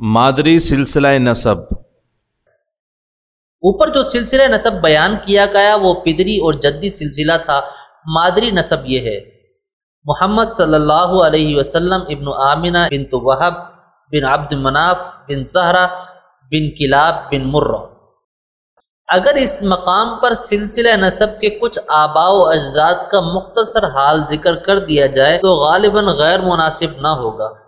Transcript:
مادری سلسلہ نصب۔ اوپر جو سلسلہ نصب بیان کیا گیا، وہ پدری اور جدی سلسلہ تھا۔ مادری نصب یہ ہے۔ محمد صلی اللہ علیہ وسلم ابن آمنہ بن تو وہب بن عبد مناف بن زہرا بن کلاب بن مرہ۔ اگر اس مقام پر سلسلہ نصب کے کچھ آبا و اجزاد کا مختصر حال ذکر کر دیا جائے، تو غالباً غیر مناسب نہ ہوگا۔